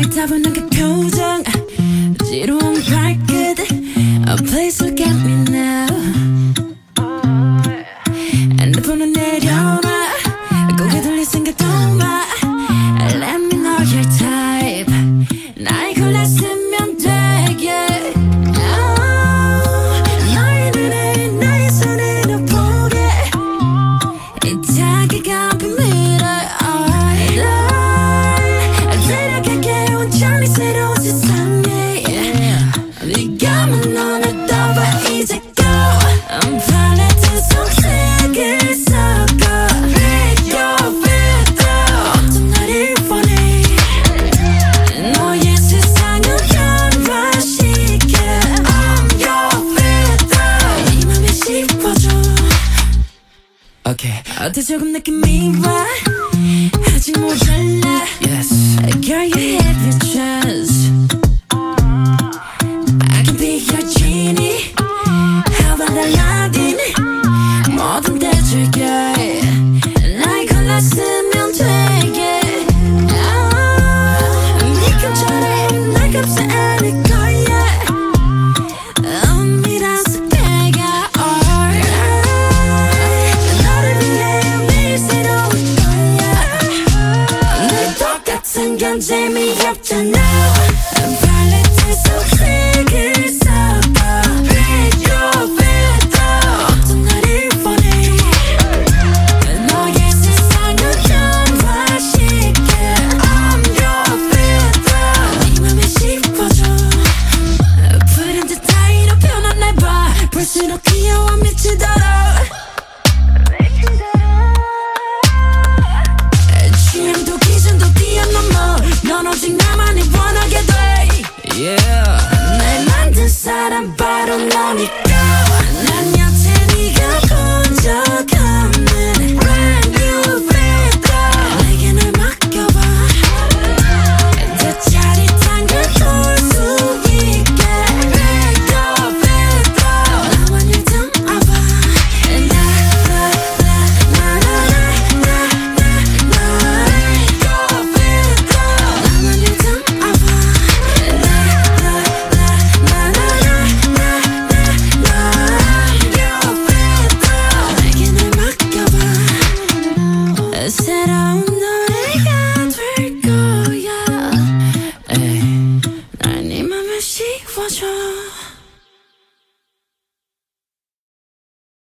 따분한 그 표정 지루한 발끝 Oh please look at me now 핸드폰은 내 어떡해. 어때 조금 느낌 미와? 아직 모자라 Yes. Girl you have your chance. I can be your genie. How about Aladdin 뭐든 대줄게. 날 골랐으면 되게. 아, 네 근처에 날 감싸 안을 거 점점 재미없잖아. I'm violating so 세게 써봐 Read your filter 전날이 원해 난 너의 세상을 변화시켜. I'm your filter 네 맘에 씹어줘. 푸른 듯 다이로 변한 날봐. 볼수록 귀여워 미치도록. 사람 바로 너니까. 化作